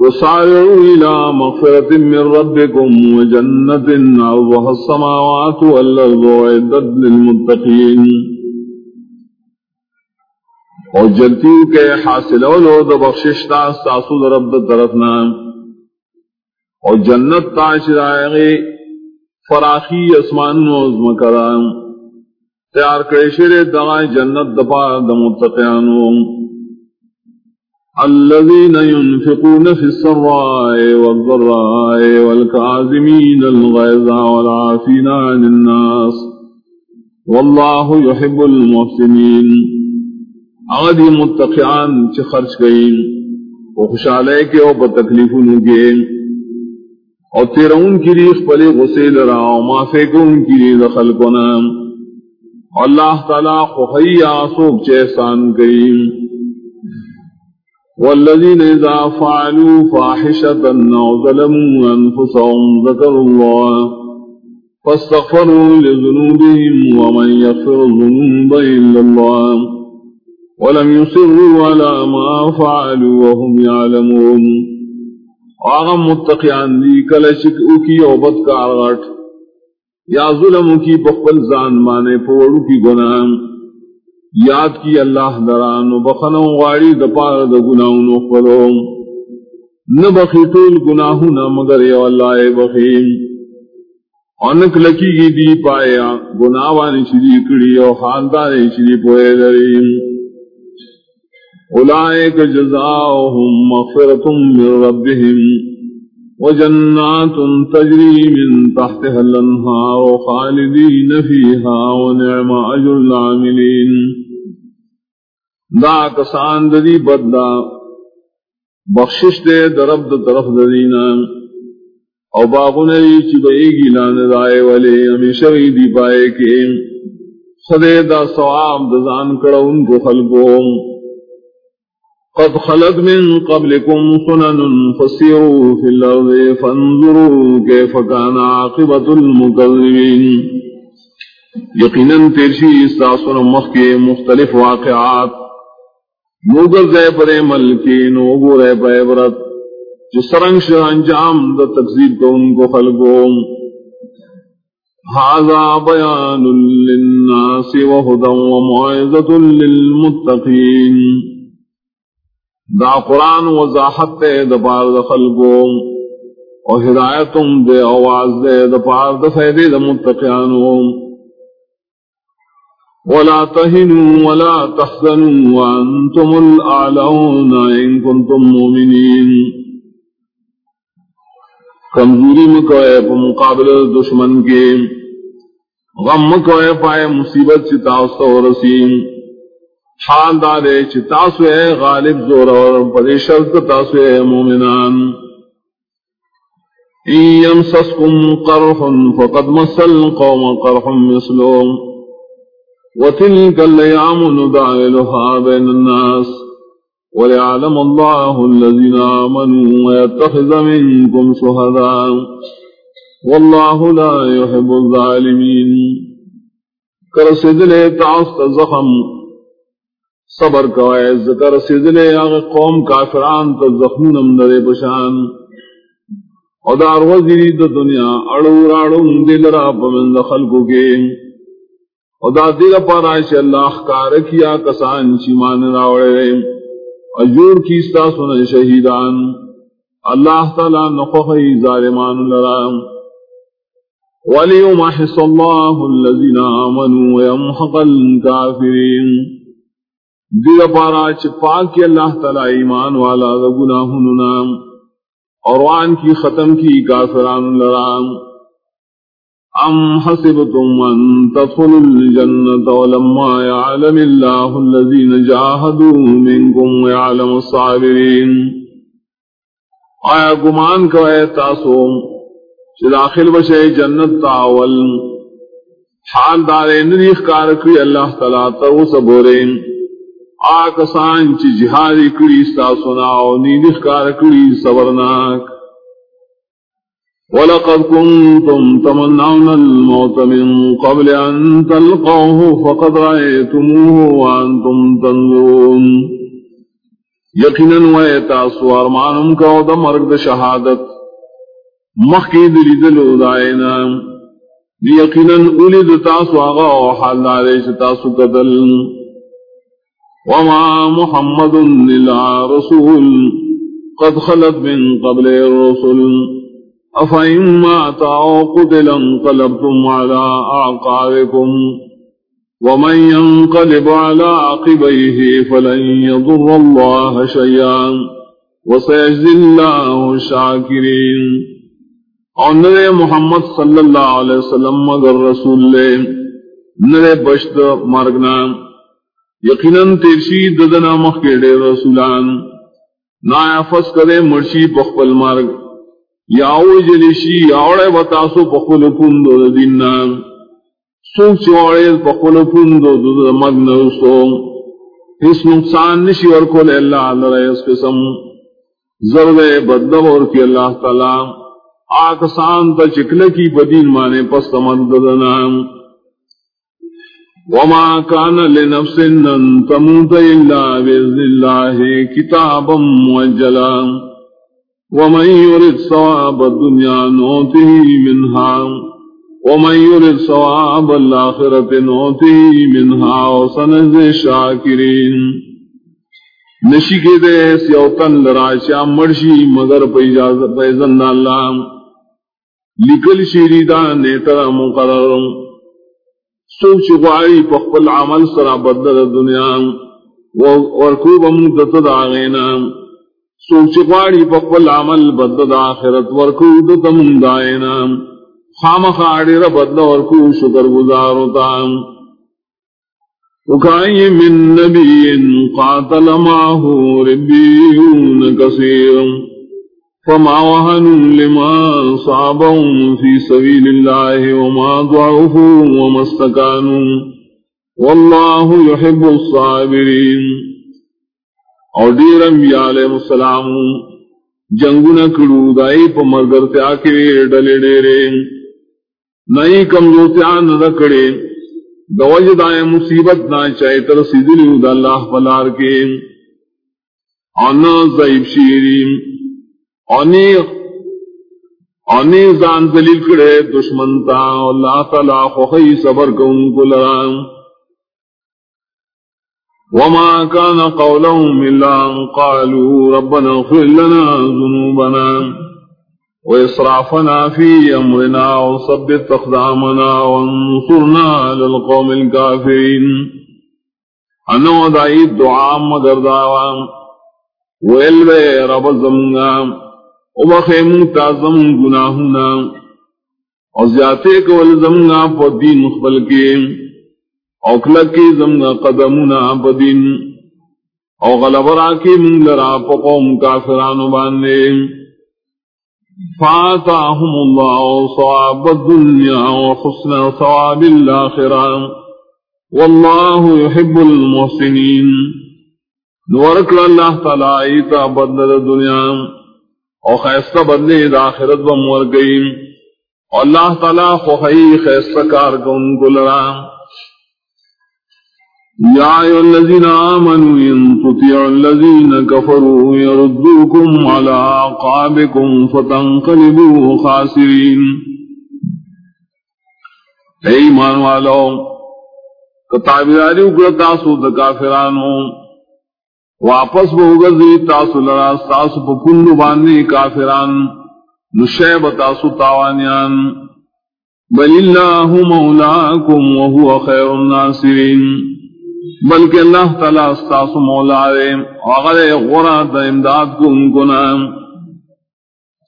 وسارعوا إلى مغفرة من ربكم وجنة عرضها السماوات والأرض وعدت للمتقين. اور جلتی کے حاصل اولو دا بخششتا ساسو دا رب دا طرفنا. اور جنت تاشرائے فراخی اسمان نوز مکرام تیار کرے کرشر دغائی جنت دپا دا متقیانوں الذين ينفقون في السراء والضراء والكاظمين الغيظ والعافين عن الناس والله يحب المحسنين. اغدی متقیان چھ خرچ گئیں، وہ خوشحالے کے او بتکلیف نگے اور تیرا ان کی ریخ پلے غسیل را و معافے کو ان کی ریخ خلقنا اللہ تعالیٰ خوخی آسوک چہسان کریم۔ والذين إذا فعلوا فاحشة أو ظلموا أنفسهم ذكروا الله فاستغفروا لذنوبهم ومن يغفر الذنوب إلا الله ولم يصروا على ما فعلوا وهم يعلمون آغم متقیان دی کلشک اکی او بدکار یا ظلم کی بخبل زان مانے پوڑو کی گناہ یاد کی اللہ دران و بخنو غاڑی دپار د گناہوں خلو نہ بخی طول گناہ نہ مگر یو اللہ بخیم انک لکی گی دی پایا گناہ وانی شری کڑی او خاندان شری پوئے دریم اولائک جزاؤہم مغفرتم من ربهم وجنات تجری من تحتها الانہار خالدین فیہا ونعم اجر العاملین۔ دا کسان ددی بدلا بخشش دے درب د طرف ددینا او باغ نئی چی گی لان دائے والے ہمیشہ وی دی پائے کے. خدے دا ثواب دزان کڑا ان کو خلقو قد خلق من قبلكم سنن فسيروا في الأرض فانظروا كيف كان عاقبة المكذبين یقینا تیرشی استاسون مخ کے مختلف واقعات موگر زے پر ملکی نو گو رے پے برت، جو سرنگ شر انجام دا تقزیر کو ان کو خلقو هذا بیان للناس وهدى ومعزة للمتقين دا قرآن وضاحت دے دا پار دا خلقو اور ہدایتم دے آواز دے دا پار دا فیدے دا متقیانوں ولا تهنوا ولا تحزنوا وأنتم الأعلون إن كنتم مؤمنين. کمزوری مکوئے پا مقابل دشمن کے، غم مکوئے پائے مصیبت چتاوستا و رسیم. حال دارے چتاسو ہے غالب زور اور پدے شرط تاسو ہے مومنان. این یمسسکم قرح فقد مسل قوم قرح مثلهم. وتلك الأيام ندعلها بين الناس وليعلم الله الذين آمنوا ويتخذ منكم شهداء والله لا يحب الظالمين. کرسد لے تعصت زخم، صبر کوائے ذکر سد لے آغا قوم کافران تا زخمونم نرے بشان او دار وزیری دا دنیا، اڑو راڑو دل را پمن خلقو کے. او دا دل پر آئیش اللہ کار کیا کسان چیمان راوڑے اجور کیستا سن شہیدان۔ اللہ تعالی نخوخی ظالمان لرام وَلِيُمَحِصَ اللَّهُ الَّذِينَ آمَنُوا وَيَمْحَقَ الْكَافِرِينَ۔ دل پارا چپاک کی اللہ تعالی ایمان والا گناہننا اور وان کی ختم کی کافران لرام أم حسبتم أن تدخلوا الجنة ولما يعلم الله الذين جاهدوا منكم ويعلم الصابرين آیا گمان کو اے تاسو چھ داخل بشے جنت تاول، حال دارے نریخ کارکوی اللہ تعالیٰ تو سبورین آکسان چھ جہادی کری ستاسونا و نیدخ کارکوی سبرناک۔ ولقد كنتم تمنعون الموت من قبل أن تلقوه فقد رأيتموه وأنتم تنظرون. یقیناً وے تاسو ارمانم کو دا مرگ دا شہادت مخی دلی دلو دائنا یقیناً اولی دا تاسو حال دارے تاسو قتل. وما محمد للا رسول قد خلت من قبل الرسل. افائم ما تاو قتلا قلبتم على اعقابكم ومن ينقلب على عقبيه فلن يضر الله شيئا وسيجزي الله الشاكرين. اور محمد صلی اللہ علیہ وسلم مگر رسول لے، نرے بشت مرگنا یقیناً تیرشی ددنا مخ کے رسولان. نا فس کرے مرشی پخپل مرگ. یاو جلیشی یاوڑے بتاسو پخپل کندو دین نام سوک چوڑے پخول پندو دو مگ نرسو اس نقصان نشی ورکول اللہ لرے اس قسم. زرد بدب اور کی اللہ تعالی. آکسان تا چکل کی بدین مانے پس تمددنا. وما كان لنفس ان تموت الا باذن الله كتابا موجلا. ومن يرد ثواب الدنيا نؤته منها ومن يرد ثواب الآخرة نؤته منها وسنجزي الشاكرين. نشی کے دے سیوتن لراشا مرشی مگر پیزن اللہ لکل شیریدہ نیتر مقرر سوچ غاری پخپل عمل سرا بدل دنیا ورکوب مدت داغینا سوچ غاری پخپل عمل بدل آخرت ورکوب دتم دائینا خام خاڑی بدل اور کو شکر گزار ہوتا اکائی من نبی قاتل ماہو ربیون کثیر. فما وهنوا لما صابهم في سبيل الله وما ضعفوا وما استكانوا والله يحب الصابرين اور دیر انبیاء علیہ السلام جنگو نہ کڑو، دائی پا مرگر تیا کے ڈلے ڈیرے۔ نئی کمزورتیان نہ کڑے۔ دوج دائیں مصیبت نہ چاہے، تر سیدلی دا اللہ پلار کے۔ آنا ضعیب شیرین آنی آنی زان دلیل کڑے، دشمن تا، اللہ تعالی خوخی صبر کو ان کو لرام۔ وما كان قولهم إلا أن قالوا ربنا اغفر لنا ذنوبنا وإسرافنا في أمرنا وصبت أقدامنا وانصرنا على القوم الكافرين أنه دعي الدعاء مگر دعوام ويل بي رب الزمنا وبخيم تعظم گناهنا وزياته كول زمنا فدين مخبل کے اوکلک کی زمنا قدمنا بدین. او غلبرا کی من لرا پقوم کافران باندے. فآتاهم الله صواب الدنيا وحسن صواب الآخرة والله يحب المحسنين نورك الله تعالى ايتا بدل دنیا. او خیستہ بدلے الدنيا وخيست بدل الآخرة بمورقين والله تعالى خخي خيست كاركم كل رام يا أيها الذين آمنوا إن تطيعوا الذين كفروا يردوكم على عقابكم فتنقلبوا خاسرين. اے ایمان والو کتابداری اکڑا تاسو دا کافرانو، واپس بہگزی تاسو لرا تاسو پکندو باندی کافران نشیب تاسو تاوانیان. بل اللہ مولاکم وهو خیر الناصرین. بلکہ اللہ تعالیٰ استاس مولا رے اگر غرا دا امداد کو ان کو نام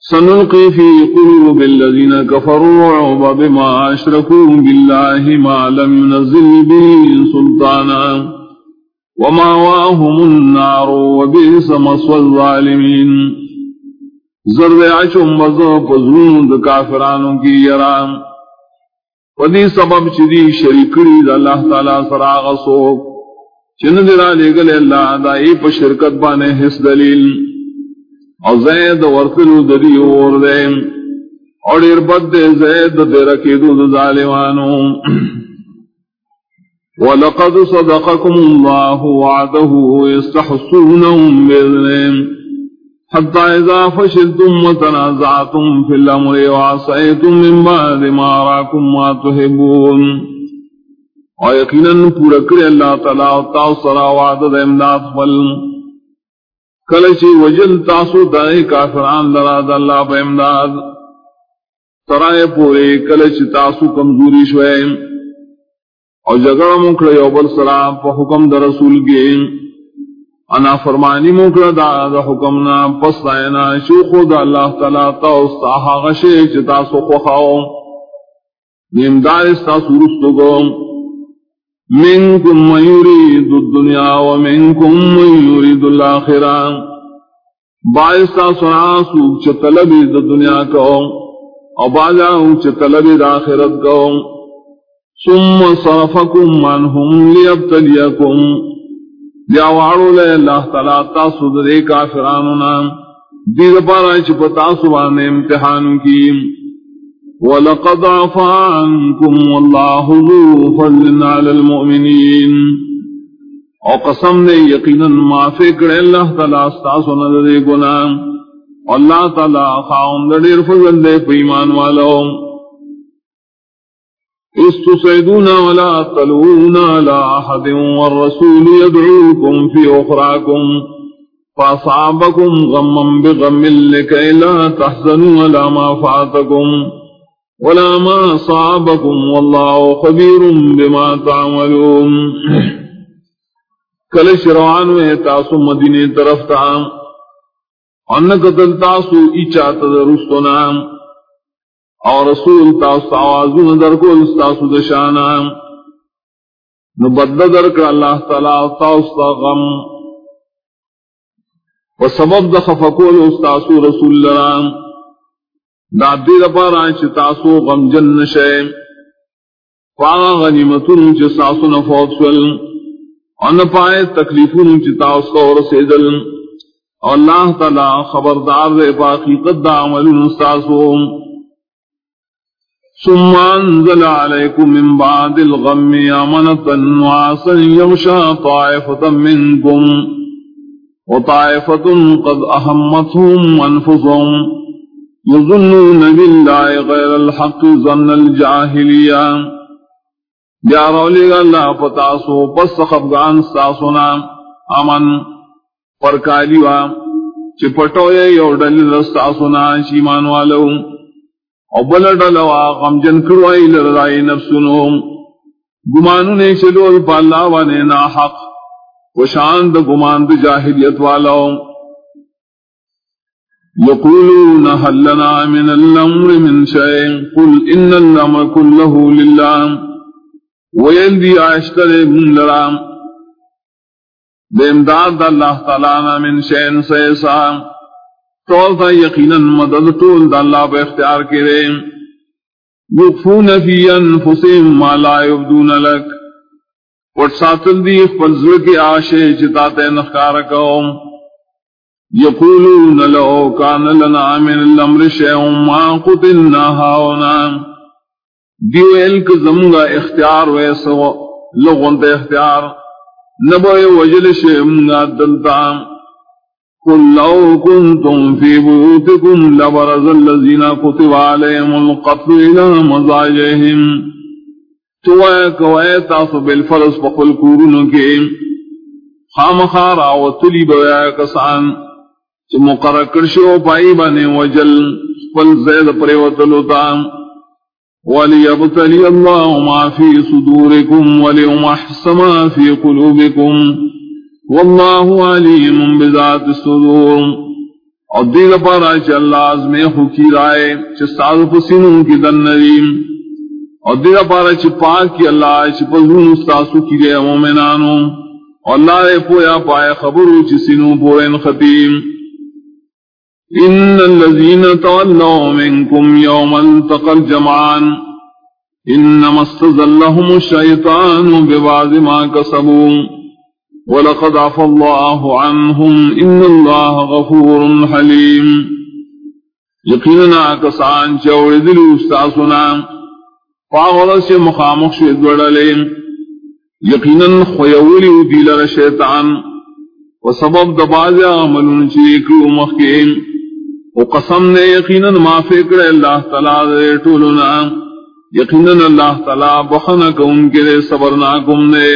سنلقی فی قلوب الذین کفروا عوبا بما اشرکوا باللہ ما لم ينزل به سلطانا وما واهم النار وبئس مسوى الظالمین زرد عشم وزو پزرون دا کافرانوں کی یرام ودی سبب چدی شریکڑی دا اللہ تعالیٰ سراغ سوک چن درا لے گلے اللہ دائی پا شرکت بانے حس دلیل. او زید ورکلو دری اور دے. اور اربت دے زید دے رکی دو ظالمانو. ولقد صدقكم الله وعده يستحسونهم بإذنهم حتى إذا فشلتم وتنازعتم في الأمر وعصيتم من بعد ما راكم ما تحبون. ويقينا پورا کرے الله تعالى تعصر وعد امداد فل کلچی وجل تاسو دائے کافران لراد اللہ پہ امداد۔ ترائے پورے کلچ تاسو کمزوری شوئے۔ اور جگڑ مکڑ یوبل سرا پا حکم در رسول کے انا فرمانی مکڑ دا دا حکمنا پس دائنا شوخو دا اللہ تعالی تا استاہا غشے چتا سو خوخاو نیمدار استا سورستو گو منکم من یرید الدنیا ومنکم من یرید الاخرہ. باعثا سنا سوک چھ طلبی دا دنیا کو اور باجا چھ طلبی دا آخرت کو ثم صرفكم عنهم ليبتليكم جاوارو لے اللہ تعالیٰ تاسو دے کافرانونا. دید پارا چپ تاسو بانے امتحان کی. وَلَقَدْ عَفَا عَنْكُمْ وَاللَّهُ ذُو فَضْلٍ عَلَى الْمُؤْمِنِينَ. او قسم نے یقینا معافی کرے اللہ تعالیٰ استاسو ندے گناہ. اللہ تعالیٰ خاون دیر فضل دے پیمان والوں استصعدون ولا تلوون على أحد والرسول يدعوكم في أخراكم فأصعبكم غما بغم لكي لا تحزنوا ولا ما فعتكم ولا ما صعبكم والله خبير بما تعملون. کل شروعان میں تاسو مدینے طرف تا. ان قتل تاسو ایچا تدرستو اور رسول تاست آوازون در کو استاسو دشانا نو بدل در کر اللہ تعالی تاست غم. و سبب د استاسو رسول لرام دا دی دا تاسو غم جن نشے فاغا غنیمتون چی ساسو نفوت سول ان پائے تکلیفون چی تاسو رسیدل اللہ تعالی خبردار دے پاکی قد دا عملون استاسو ثم أنزل عليكم من بعد الغم أمنة وعسا يغشى طائفة منكم وطائفة قد أهمتهم أنفسهم يظنون بالله غير الحق ظن الجاهلية. جارو لگا اللہ پتاسو پس خفگان ساسونا. امن پرکالیوا چپٹوئے یو ڈلی رستاسونا شیمان والو او بل ڈلوا غم جن کروائی لرزائی نفسنو گمانو نے چلو پا اللہ وانے نا حق و شاند گمان دا جاہلیت والاو یقولون هل لنا من الامر من شيء؟ قل ان الامر كله لله. ويندي عشتر من لرام. بامداد اللہ تعالی من شيء سيسام طول تھا یقینا مدد طول دا اللہ پہ اختیار کرے. یخفون فی انفسهم ما لا یبدون لک. وٹ ساتل دی خپل کے آشے چتاتے نخکار قوم یقولون لو کان لنا من الامر شیء ما قتلنا هاونا. دیو الک زمگا اختیار ویسو لغن تے اختیار. نبوی وجل شیء منگا دلتام قل لو كنتم في بيوتكم لبرز الذين كتب عليهم القتل إلى مزاجهم تواك ويتاس بالفرس فقل كورن كيم خام خارا وطلي بويا كسان مقرر کرشو پائی بنے وجل فل زید پریوتلو تام وليبتلي الله ما في صدوركم وليمحص ما في قلوبكم واللہ علیم بذات الصدور اور دیگ پارا چ اللہ ازمے خوکی رائے چ ساز پسینوں کی دن نریم اور دیگ پارا چ پاک کی اللہ چ پزون استاسو کی گئے مومنانو اور اللہ نے پویا پائے خبر چ سینوں پورن ختیم ان الذين تولوا منكم يوم التقى الجمعان انما استزلهم الشيطان ببعض ما كسبوا ولقد عفى الله عنهم إن الله غفور حليم يقيننا كسان چوڑ دل استاسنا فاغل سے مخامخ شد وڑلیم یقیناً خویولی دیل شیطان و سبب دباز عمل چیکلو مخیم قسم نے یقیناً معافی کرے اللہ تعالیٰ دے ٹولنا یقیناً اللہ تعالیٰ کو ان کے گم نے.